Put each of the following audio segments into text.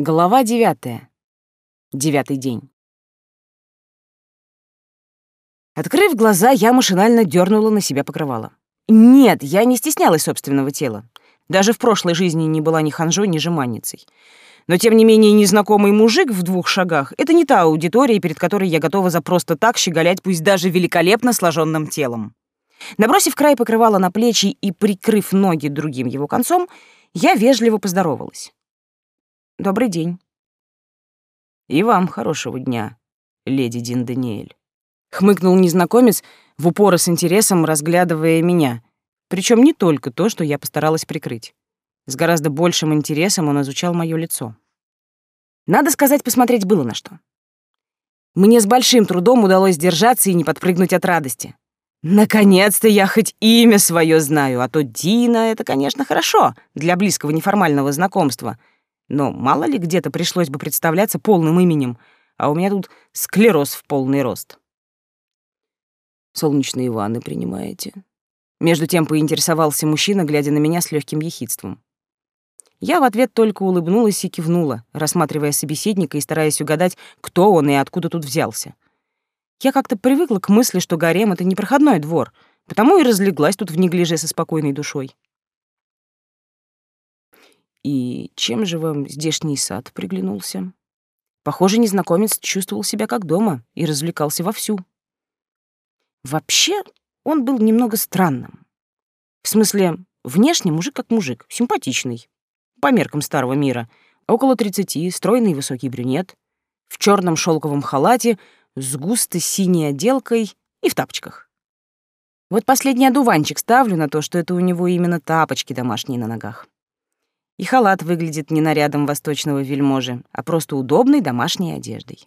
Глава девятая. Девятый день. Открыв глаза, я машинально дернула на себя покрывало. Нет, я не стеснялась собственного тела. Даже в прошлой жизни не была ни ханжой, ни жеманницей. Но, тем не менее, незнакомый мужик в двух шагах — это не та аудитория, перед которой я готова за просто так щеголять, пусть даже великолепно сложенным телом. Набросив край покрывала на плечи и прикрыв ноги другим его концом, я вежливо поздоровалась. «Добрый день». «И вам хорошего дня, леди Дин Даниэль», — хмыкнул незнакомец, в упор с интересом разглядывая меня, причем не только то, что я постаралась прикрыть. С гораздо большим интересом он изучал мое лицо. Надо сказать, посмотреть было на что. Мне с большим трудом удалось держаться и не подпрыгнуть от радости. Наконец-то я хоть имя свое знаю, а то Дина — это, конечно, хорошо для близкого неформального знакомства. Но мало ли где-то пришлось бы представляться полным именем, а у меня тут склероз в полный рост. Солнечные ванны принимаете? Между тем поинтересовался мужчина, глядя на меня с легким ехидством. Я в ответ только улыбнулась и кивнула, рассматривая собеседника и стараясь угадать, кто он и откуда тут взялся. Я как-то привыкла к мысли, что гарем — это не проходной двор, потому и разлеглась тут в неглиже со спокойной душой. «И чем же вам здешний сад приглянулся?» Похоже, незнакомец чувствовал себя как дома и развлекался вовсю. Вообще, он был немного странным. В смысле, внешне мужик как мужик, симпатичный по меркам старого мира, около тридцати, стройный высокий брюнет, в черном шелковом халате, с густо синей отделкой и в тапочках. Вот последний одуванчик ставлю на то, что это у него именно тапочки домашние на ногах. И халат выглядит не нарядом восточного вельможи, а просто удобной домашней одеждой.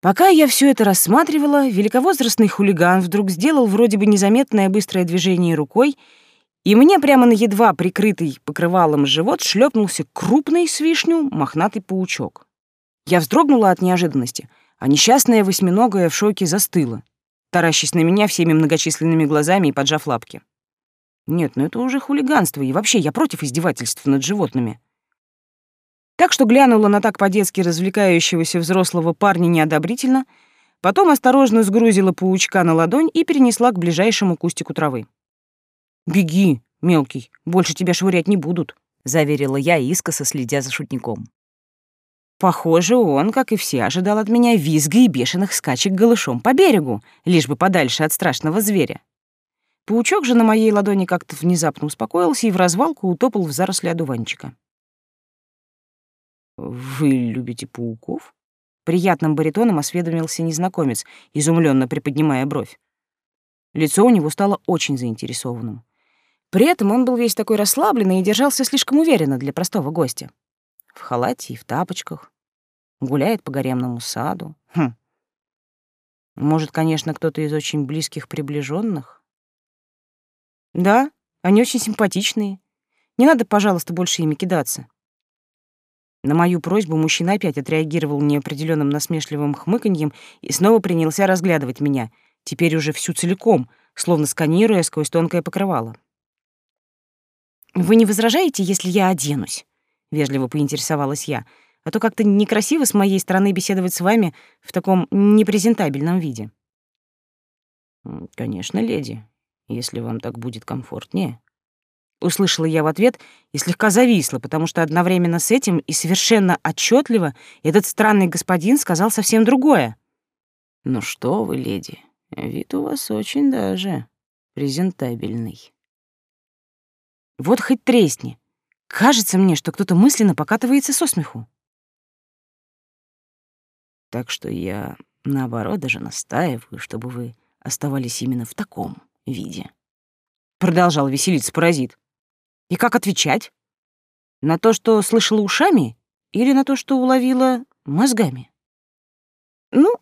Пока я все это рассматривала, великовозрастный хулиган вдруг сделал вроде бы незаметное быстрое движение рукой и мне прямо на едва прикрытый покрывалом живот шлепнулся крупный с вишню мохнатый паучок. Я вздрогнула от неожиданности, а несчастная восьминогая в шоке застыла, таращась на меня всеми многочисленными глазами и поджав лапки. Нет, ну это уже хулиганство, и вообще я против издевательств над животными. Так что глянула на так по-детски развлекающегося взрослого парня неодобрительно, потом осторожно сгрузила паучка на ладонь и перенесла к ближайшему кустику травы. «Беги, мелкий, больше тебя швырять не будут», — заверила я искоса, следя за шутником. Похоже, он, как и все, ожидал от меня визга и бешеных скачек голышом по берегу, лишь бы подальше от страшного зверя. Паучок же на моей ладони как-то внезапно успокоился и в развалку утопал в заросли одуванчика. «Вы любите пауков?» Приятным баритоном осведомился незнакомец, изумленно приподнимая бровь. Лицо у него стало очень заинтересованным. При этом он был весь такой расслабленный и держался слишком уверенно для простого гостя. В халате и в тапочках. Гуляет по гаремному саду. Хм. Может, конечно, кто-то из очень близких приближенных? Да, они очень симпатичные. Не надо, пожалуйста, больше ими кидаться. На мою просьбу мужчина опять отреагировал неопределенным насмешливым хмыканьем и снова принялся разглядывать меня, теперь уже всю целиком, словно сканируя сквозь тонкое покрывало. «Вы не возражаете, если я оденусь?» — вежливо поинтересовалась я. «А то как-то некрасиво с моей стороны беседовать с вами в таком непрезентабельном виде». «Конечно, леди, если вам так будет комфортнее». Услышала я в ответ и слегка зависла, потому что одновременно с этим и совершенно отчетливо этот странный господин сказал совсем другое. «Ну что вы, леди, вид у вас очень даже презентабельный». Вот хоть тресни. Кажется мне, что кто-то мысленно покатывается со смеху. Так что я, наоборот, даже настаиваю, чтобы вы оставались именно в таком виде. Продолжал веселиться паразит. И как отвечать? На то, что слышала ушами, или на то, что уловила мозгами? Ну,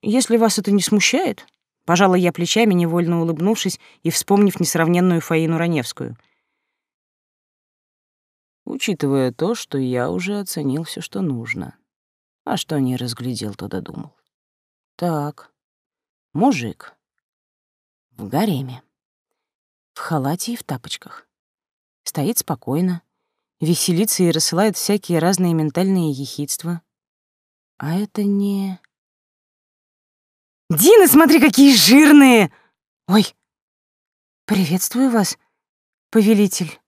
если вас это не смущает, пожала я плечами, невольно улыбнувшись и вспомнив несравненную Фаину Раневскую — учитывая то, что я уже оценил все, что нужно. А что не разглядел, то додумал. Так, мужик. В гареме. В халате и в тапочках. Стоит спокойно. веселится и рассылает всякие разные ментальные ехидства. А это не... «Дина, смотри, какие жирные!» «Ой, приветствую вас, повелитель».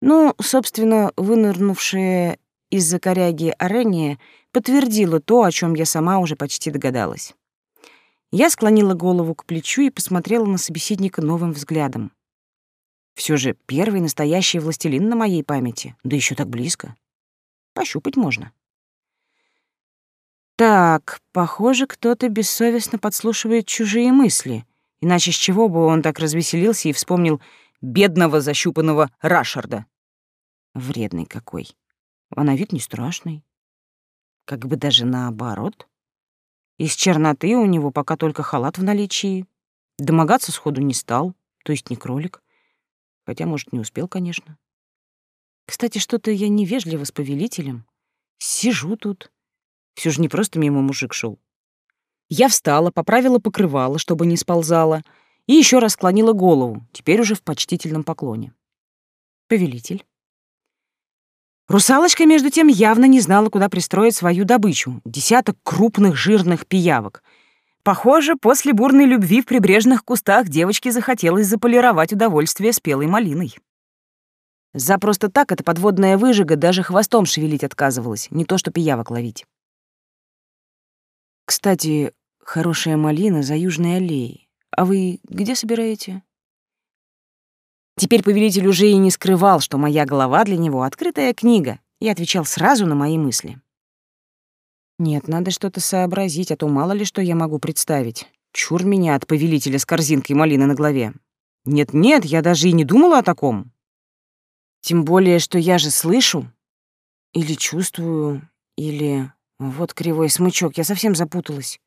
Ну, собственно, вынырнувшая из-за коряги Арения подтвердила то, о чем я сама уже почти догадалась. Я склонила голову к плечу и посмотрела на собеседника новым взглядом. Все же первый настоящий властелин на моей памяти, да еще так близко. Пощупать можно. Так, похоже, кто-то бессовестно подслушивает чужие мысли, иначе с чего бы он так развеселился и вспомнил бедного защупанного Рашарда. Вредный какой. А на вид не страшный. Как бы даже наоборот. Из черноты у него пока только халат в наличии. Домогаться сходу не стал, то есть не кролик. Хотя, может, не успел, конечно. Кстати, что-то я невежливо с повелителем. Сижу тут. Все же не просто мимо мужик шел. Я встала, поправила покрывало, чтобы не сползала, и еще раз склонила голову, теперь уже в почтительном поклоне. Повелитель. Русалочка, между тем, явно не знала, куда пристроить свою добычу — десяток крупных жирных пиявок. Похоже, после бурной любви в прибрежных кустах девочке захотелось заполировать удовольствие спелой малиной. За просто так эта подводная выжига даже хвостом шевелить отказывалась, не то что пиявок ловить. Кстати, хорошая малина за южной аллеей. А вы где собираете? Теперь повелитель уже и не скрывал, что моя голова для него — открытая книга, и отвечал сразу на мои мысли. Нет, надо что-то сообразить, а то мало ли что я могу представить. Чур меня от повелителя с корзинкой малины на голове. Нет-нет, я даже и не думала о таком. Тем более, что я же слышу или чувствую, или... Вот кривой смычок, я совсем запуталась.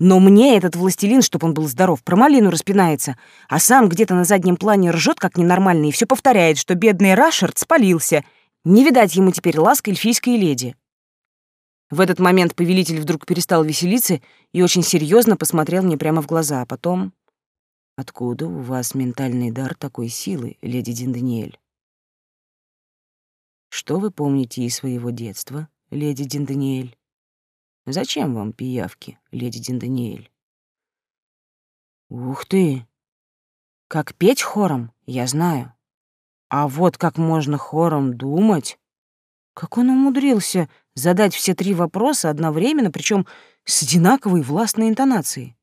Но мне этот властелин, чтоб он был здоров, про малину распинается, а сам где-то на заднем плане ржет как ненормальный и все повторяет, что бедный Рашард спалился. Не видать ему теперь ласк эльфийской леди. В этот момент повелитель вдруг перестал веселиться и очень серьезно посмотрел мне прямо в глаза, а потом... «Откуда у вас ментальный дар такой силы, леди Динданиэль?» «Что вы помните из своего детства, леди Динданиэль?» Зачем вам пиявки, леди Динданиэль? Ух ты! Как петь хором, я знаю. А вот как можно хором думать? Как он умудрился задать все три вопроса одновременно, причем с одинаковой властной интонацией?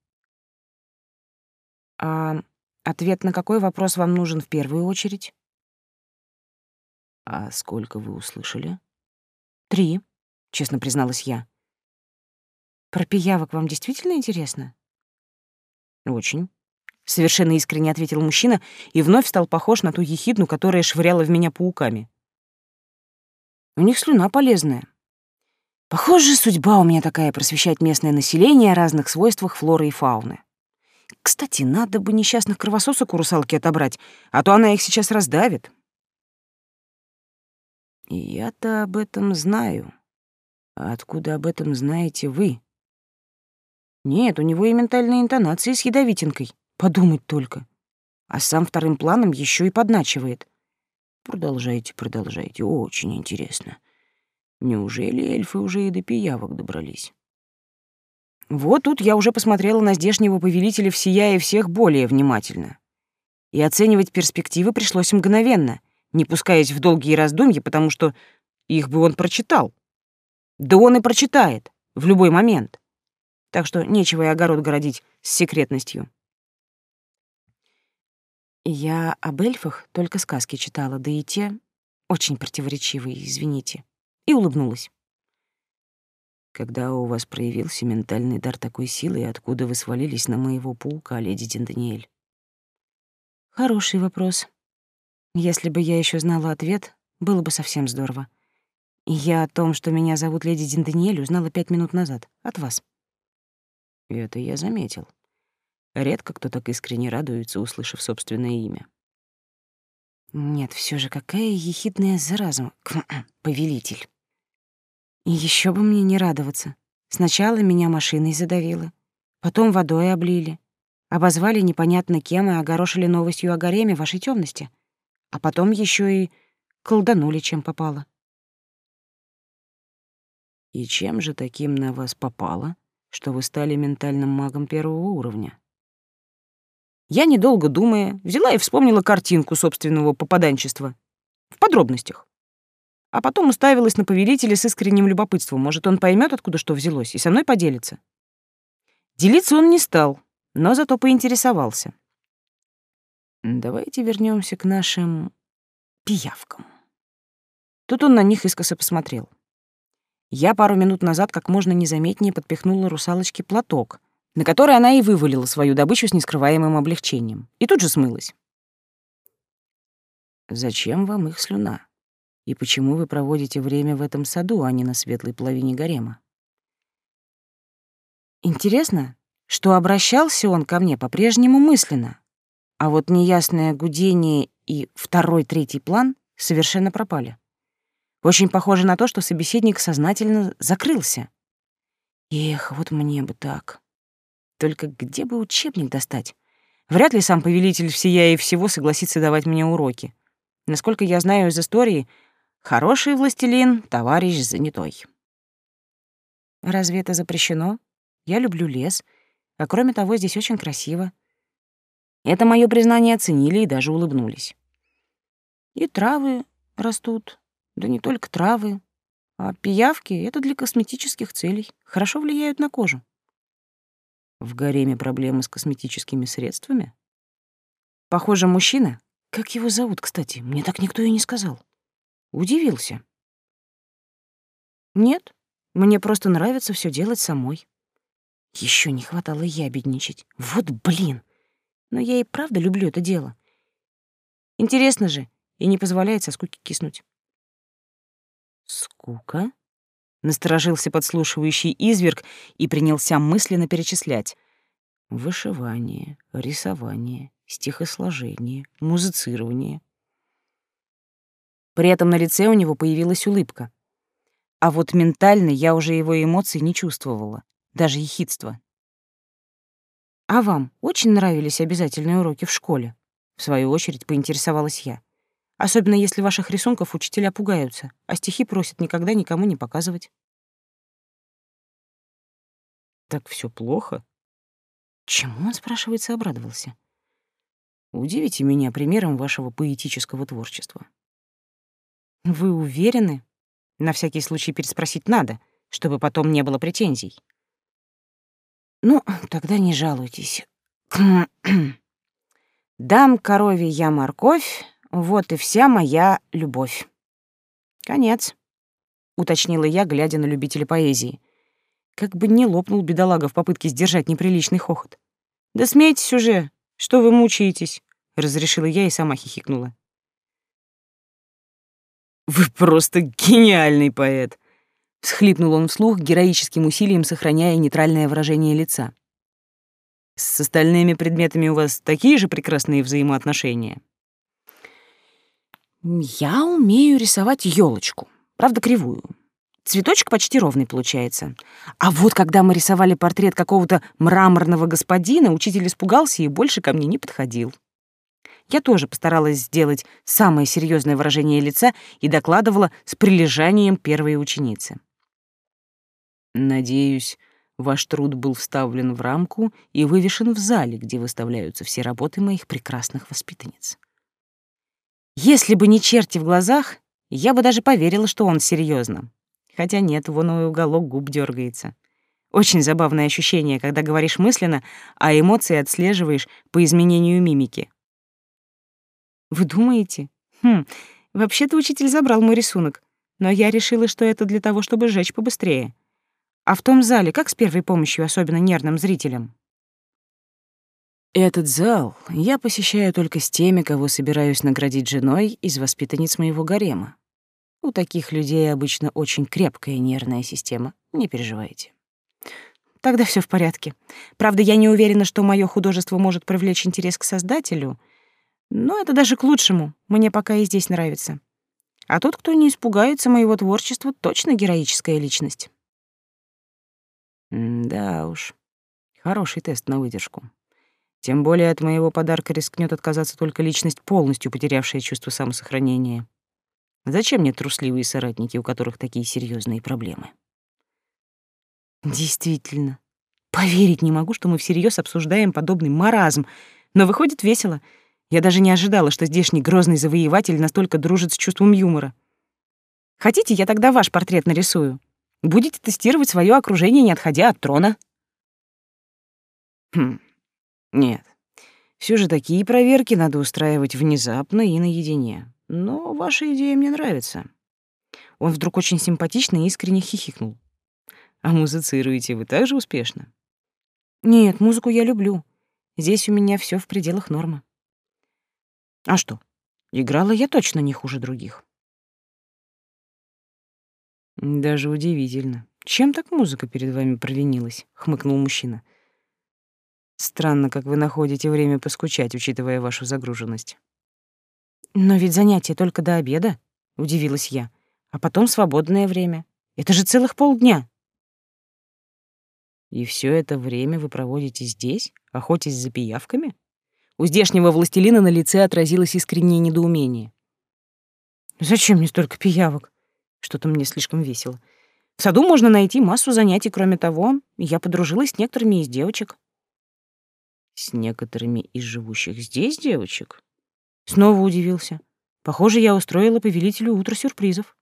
А ответ на какой вопрос вам нужен в первую очередь? А сколько вы услышали? Три, честно призналась я. Про пиявок вам действительно интересно? Очень. Совершенно искренне ответил мужчина и вновь стал похож на ту ехидну, которая швыряла в меня пауками. У них слюна полезная. Похоже, судьба у меня такая просвещать местное население о разных свойствах флоры и фауны. Кстати, надо бы несчастных кровососок у русалки отобрать, а то она их сейчас раздавит. Я-то об этом знаю. А откуда об этом знаете вы? Нет, у него и ментальные интонации с ядовитинкой. Подумать только. А сам вторым планом еще и подначивает. Продолжайте, продолжайте. Очень интересно. Неужели эльфы уже и до пиявок добрались? Вот тут я уже посмотрела на здешнего повелителя всея и всех более внимательно. И оценивать перспективы пришлось мгновенно, не пускаясь в долгие раздумья, потому что их бы он прочитал. Да он и прочитает в любой момент так что нечего и огород городить с секретностью. Я об эльфах только сказки читала, да и те очень противоречивые, извините. И улыбнулась. Когда у вас проявился ментальный дар такой силы, откуда вы свалились на моего паука, леди Динданиэль? Хороший вопрос. Если бы я еще знала ответ, было бы совсем здорово. Я о том, что меня зовут леди Динданиэль, узнала пять минут назад. От вас. Это я заметил. Редко кто так искренне радуется, услышав собственное имя. Нет, все же какая ехидная зараза, повелитель. И еще бы мне не радоваться. Сначала меня машиной задавило, потом водой облили, обозвали непонятно кем и огорошили новостью о гареме вашей темности, а потом еще и колданули чем попало. И чем же таким на вас попало, что вы стали ментальным магом первого уровня? Я, недолго думая, взяла и вспомнила картинку собственного попаданчества. В подробностях. А потом уставилась на повелителя с искренним любопытством. Может, он поймет, откуда что взялось, и со мной поделится. Делиться он не стал, но зато поинтересовался. Давайте вернемся к нашим пиявкам. Тут он на них искоса посмотрел. Я пару минут назад как можно незаметнее подпихнула русалочке платок, на который она и вывалила свою добычу с нескрываемым облегчением, и тут же смылась. «Зачем вам их слюна? И почему вы проводите время в этом саду, а не на светлой половине гарема?» Интересно, что обращался он ко мне по-прежнему мысленно, а вот неясное гудение и второй-третий план совершенно пропали. Очень похоже на то, что собеседник сознательно закрылся. Эх, вот мне бы так. Только где бы учебник достать? Вряд ли сам повелитель всея и всего согласится давать мне уроки. Насколько я знаю из истории, хороший властелин — товарищ занятой. Разве это запрещено? Я люблю лес, а кроме того, здесь очень красиво. Это мое признание оценили и даже улыбнулись. И травы растут, да не только травы, а пиявки — это для косметических целей, хорошо влияют на кожу. В гареме проблемы с косметическими средствами? Похоже, мужчина, как его зовут, кстати, мне так никто и не сказал, удивился. Нет, мне просто нравится все делать самой. Еще не хватало ябедничать. Вот блин! Но я и правда люблю это дело. Интересно же, и не позволяет со скуки киснуть. «Скука?» — насторожился подслушивающий изверг и принялся мысленно перечислять. «Вышивание, рисование, стихосложение, музицирование». При этом на лице у него появилась улыбка. А вот ментально я уже его эмоций не чувствовала, даже ехидства. «А вам очень нравились обязательные уроки в школе?» В свою очередь поинтересовалась я. Особенно если ваших рисунков учителя пугаются, а стихи просят никогда никому не показывать. Так все плохо? Чему он, спрашивается, обрадовался? Удивите меня примером вашего поэтического творчества. Вы уверены? На всякий случай переспросить надо, чтобы потом не было претензий. Ну, тогда не жалуйтесь. Дам корове я морковь, вот и вся моя любовь. Конец, уточнила я, глядя на любителя поэзии. Как бы не лопнул бедолага в попытке сдержать неприличный хохот. Да смейтесь уже, что вы мучаетесь, разрешила я и сама хихикнула. Вы просто гениальный поэт, всхлипнул он вслух, героическим усилием сохраняя нейтральное выражение лица. С остальными предметами у вас такие же прекрасные взаимоотношения? Я умею рисовать елочку, правда, кривую. Цветочек почти ровный получается. А вот когда мы рисовали портрет какого-то мраморного господина, учитель испугался и больше ко мне не подходил. Я тоже постаралась сделать самое серьезное выражение лица и докладывала с прилежанием первой ученицы. Надеюсь, ваш труд был вставлен в рамку и вывешен в зале, где выставляются все работы моих прекрасных воспитанниц. Если бы не черти в глазах, я бы даже поверила, что он серьезно. Хотя нет, вон и уголок губ дергается. Очень забавное ощущение, когда говоришь мысленно, а эмоции отслеживаешь по изменению мимики. Вы думаете? Хм, вообще-то учитель забрал мой рисунок, но я решила, что это для того, чтобы сжечь побыстрее. А в том зале как с первой помощью, особенно нервным зрителям? Этот зал я посещаю только с теми, кого собираюсь наградить женой из воспитанниц моего гарема. У таких людей обычно очень крепкая нервная система, не переживайте. Тогда все в порядке. Правда, я не уверена, что мое художество может привлечь интерес к создателю, но это даже к лучшему. Мне пока и здесь нравится. А тот, кто не испугается моего творчества, точно героическая личность. да уж. Хороший тест на выдержку. Тем более от моего подарка рискнет отказаться только личность, полностью потерявшая чувство самосохранения. Зачем мне трусливые соратники, у которых такие серьезные проблемы? Действительно. Поверить не могу, что мы всерьез обсуждаем подобный маразм, но выходит весело. Я даже не ожидала, что здешний грозный завоеватель настолько дружит с чувством юмора. Хотите, я тогда ваш портрет нарисую? Будете тестировать свое окружение, не отходя от трона? Хм, нет. Все же такие проверки надо устраивать внезапно и наедине. Но ваша идея мне нравится. Он вдруг очень симпатично и искренне хихикнул. А музыцируете вы так же успешно? Нет, музыку я люблю. Здесь у меня все в пределах нормы. А что? Играла я точно не хуже других. Даже удивительно. Чем так музыка перед вами провинилась? хмыкнул мужчина. Странно, как вы находите время поскучать, учитывая вашу загруженность. Но ведь занятие только до обеда, удивилась я. А потом свободное время. Это же целых полдня. И все это время вы проводите здесь, охотясь за пиявками? У здешнего властелина на лице отразилось искреннее недоумение. Зачем мне столько пиявок? Что-то мне слишком весело. В саду можно найти массу занятий, кроме того, я подружилась с некоторыми из девочек. С некоторыми из живущих здесь девочек? Снова удивился. Похоже, я устроила повелителю утро сюрпризов.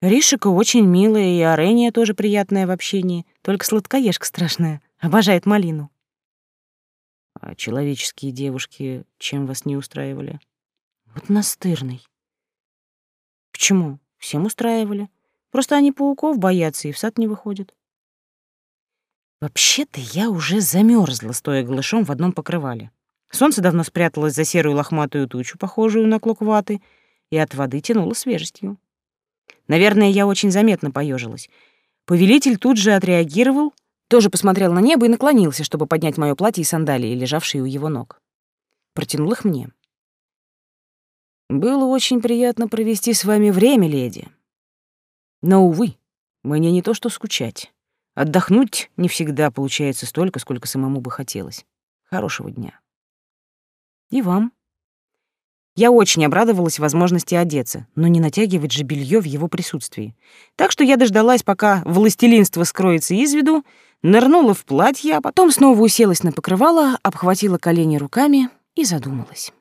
Ришика очень милая, и Арения тоже приятная в общении, только сладкоежка страшная, обожает малину. А человеческие девушки чем вас не устраивали? Вот настырный. Почему? Всем устраивали. Просто они пауков боятся и в сад не выходят. Вообще-то я уже замерзла, стоя голышом в одном покрывале. Солнце давно спряталось за серую лохматую тучу, похожую на клок ваты, и от воды тянуло свежестью. Наверное, я очень заметно поежилась. Повелитель тут же отреагировал, тоже посмотрел на небо и наклонился, чтобы поднять моё платье и сандалии, лежавшие у его ног. Протянул их мне. «Было очень приятно провести с вами время, леди. Но, увы, мне не то что скучать. Отдохнуть не всегда получается столько, сколько самому бы хотелось. Хорошего дня. И вам. Я очень обрадовалась возможности одеться, но не натягивать же белье в его присутствии. Так что я дождалась, пока властелинство скроется из виду, нырнула в платье, а потом снова уселась на покрывало, обхватила колени руками и задумалась.